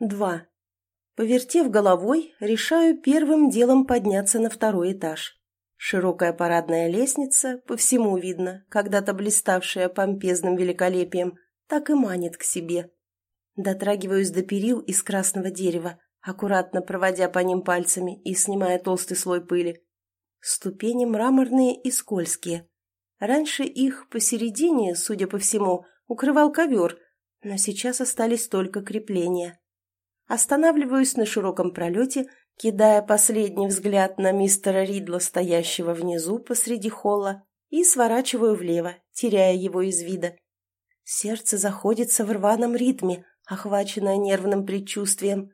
Два. Повертев головой, решаю первым делом подняться на второй этаж. Широкая парадная лестница, по всему видно, когда-то блиставшая помпезным великолепием, так и манит к себе. Дотрагиваюсь до перил из красного дерева, аккуратно проводя по ним пальцами и снимая толстый слой пыли. Ступени мраморные и скользкие. Раньше их посередине, судя по всему, укрывал ковер, но сейчас остались только крепления. Останавливаюсь на широком пролете, кидая последний взгляд на мистера Ридла, стоящего внизу посреди холла, и сворачиваю влево, теряя его из вида. Сердце заходится в рваном ритме, охваченное нервным предчувствием.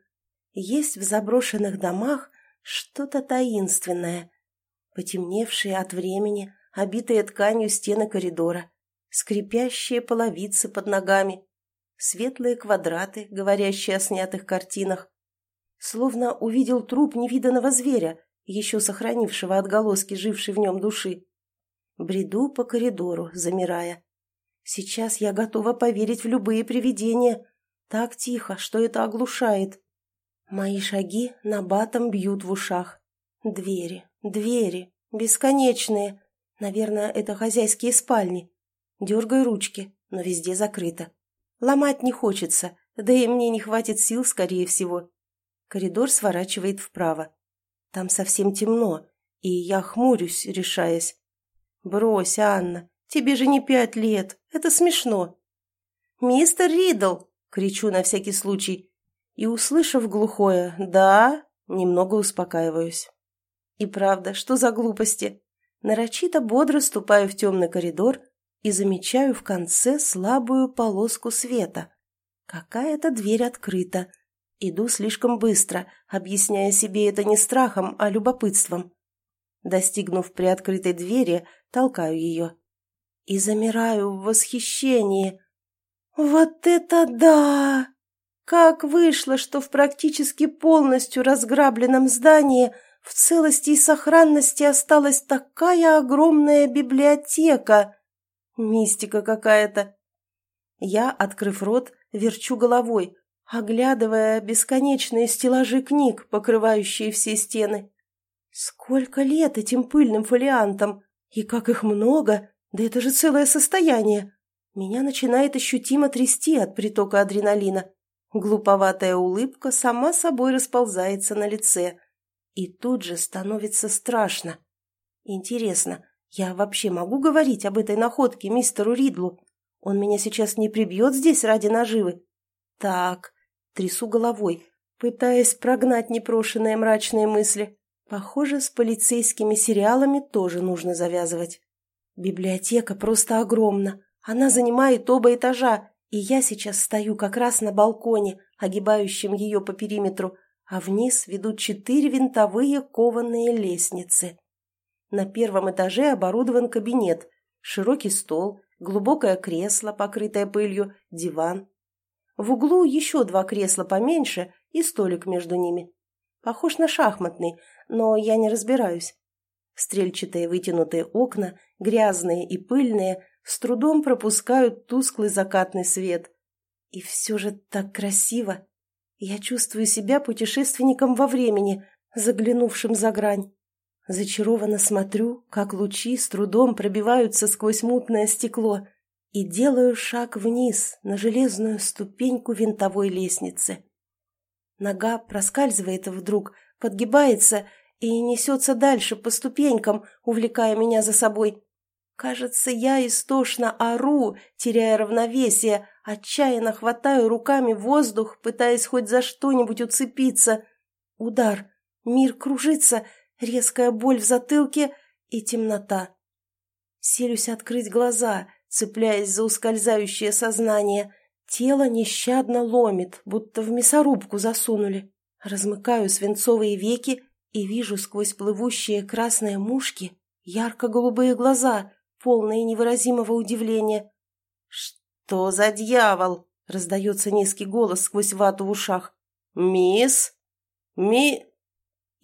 Есть в заброшенных домах что-то таинственное. Потемневшие от времени, обитые тканью стены коридора, скрипящие половицы под ногами, светлые квадраты, говорящие о снятых картинах. Словно увидел труп невиданного зверя, еще сохранившего отголоски жившей в нем души. Бреду по коридору, замирая. Сейчас я готова поверить в любые привидения. Так тихо, что это оглушает. Мои шаги на батом бьют в ушах. Двери, двери, бесконечные. Наверное, это хозяйские спальни. Дергаю ручки, но везде закрыто. Ломать не хочется, да и мне не хватит сил, скорее всего. Коридор сворачивает вправо. Там совсем темно, и я хмурюсь, решаясь. «Брось, Анна, тебе же не пять лет, это смешно». «Мистер Ридл!» — кричу на всякий случай. И, услышав глухое «да», немного успокаиваюсь. И правда, что за глупости? Нарочито бодро ступаю в темный коридор и замечаю в конце слабую полоску света. Какая-то дверь открыта. Иду слишком быстро, объясняя себе это не страхом, а любопытством. Достигнув приоткрытой двери, толкаю ее. И замираю в восхищении. «Вот это да! Как вышло, что в практически полностью разграбленном здании в целости и сохранности осталась такая огромная библиотека!» Мистика какая-то. Я, открыв рот, верчу головой, оглядывая бесконечные стеллажи книг, покрывающие все стены. Сколько лет этим пыльным фолиантам! И как их много! Да это же целое состояние! Меня начинает ощутимо трясти от притока адреналина. Глуповатая улыбка сама собой расползается на лице. И тут же становится страшно. Интересно, я вообще могу говорить об этой находке мистеру Ридлу? Он меня сейчас не прибьет здесь ради наживы? Так, трясу головой, пытаясь прогнать непрошенные мрачные мысли. Похоже, с полицейскими сериалами тоже нужно завязывать. Библиотека просто огромна. Она занимает оба этажа, и я сейчас стою как раз на балконе, огибающем ее по периметру, а вниз ведут четыре винтовые кованые лестницы. На первом этаже оборудован кабинет, широкий стол, глубокое кресло, покрытое пылью, диван. В углу еще два кресла поменьше и столик между ними. Похож на шахматный, но я не разбираюсь. Стрельчатые вытянутые окна, грязные и пыльные, с трудом пропускают тусклый закатный свет. И все же так красиво. Я чувствую себя путешественником во времени, заглянувшим за грань. Зачарованно смотрю, как лучи с трудом пробиваются сквозь мутное стекло, и делаю шаг вниз на железную ступеньку винтовой лестницы. Нога проскальзывает вдруг, подгибается и несется дальше по ступенькам, увлекая меня за собой. Кажется, я истошно ору, теряя равновесие, отчаянно хватаю руками воздух, пытаясь хоть за что-нибудь уцепиться. Удар. Мир кружится, резкая боль в затылке и темнота. Селюсь открыть глаза, цепляясь за ускользающее сознание. Тело нещадно ломит, будто в мясорубку засунули. Размыкаю свинцовые веки и вижу сквозь плывущие красные мушки ярко-голубые глаза, полные невыразимого удивления. «Что за дьявол?» — раздается низкий голос сквозь вату в ушах. «Мисс? Ми...»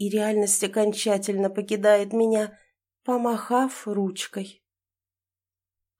и реальность окончательно покидает меня, помахав ручкой.